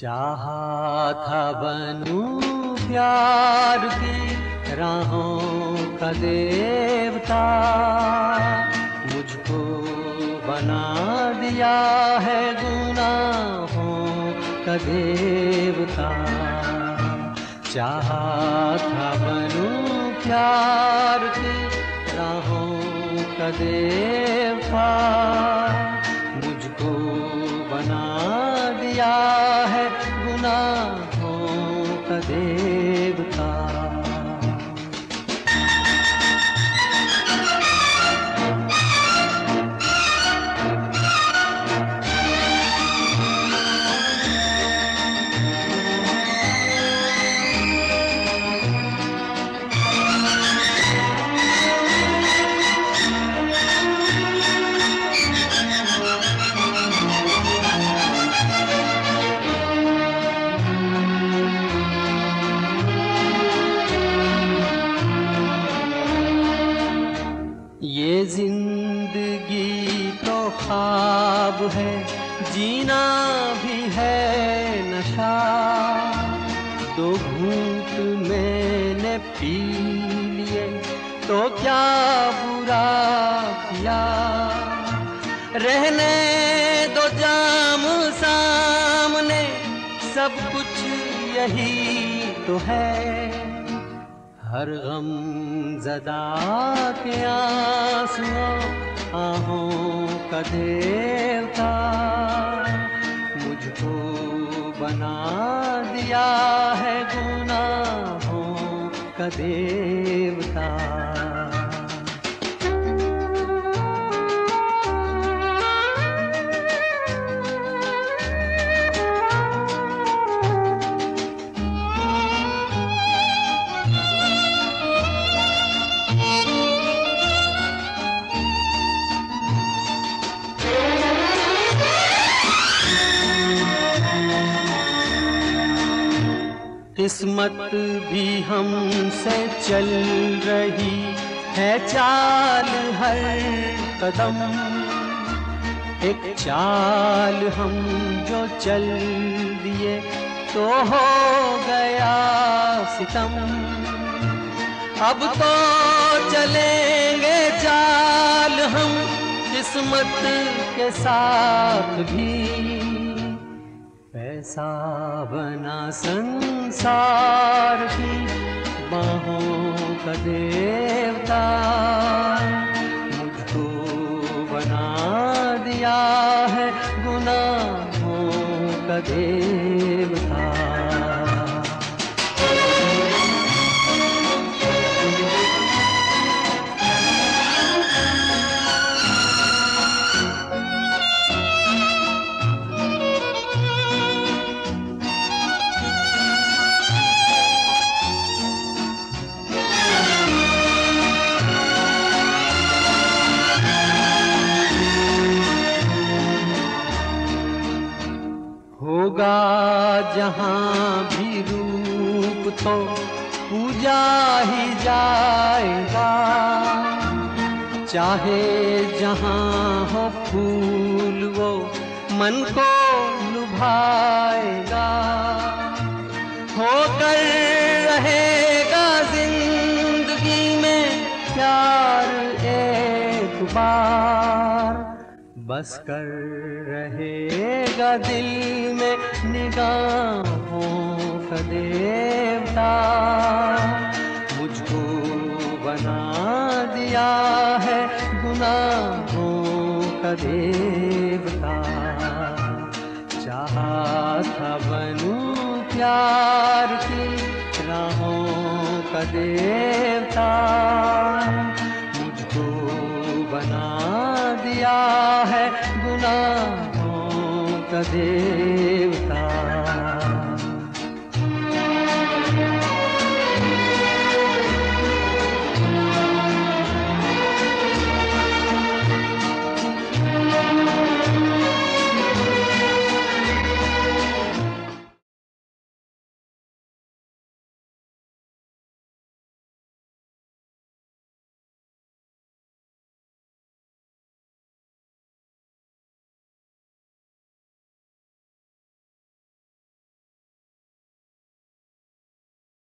चाहा था बनू प्यार की राहों का देवता। मुझको बना दिया है गुनाहों का देवता। चाहा था बनू प्यार की राहों का देवता। मुझको बना देवता। जीना भी है नशा तो घूंट मैंने पी लिए तो क्या बुरा किया? रहने दो जाम सामने, सब कुछ यही तो है। हर गम जदा के आंसुओं आहों का देवता मुझको बना दिया है गुनाहों का देवता किस्मत भी हमसे चल रही है, चाल हर कदम। एक चाल हम जो चल दिए तो हो गया सितम। अब तो चलेंगे चाल हम, किस्मत के साथ भी। पैसा बना संसार की बाहों का देवता मुझको बना दिया है गुनाहों का देवता जहाँ भी रूप तो पूजा ही जाएगा। चाहे जहाँ हो फूल, वो मन को लुभाएगा। होकर रहेगा ज़िंदगी में प्यार एक बार। बस कर रहेगा दिल में निगाहों का देवता। मुझको बना दिया है गुनाहों का देवता। चाहा था बनू प्यार की राहों का देवता। मुझको बना दिया है का देवता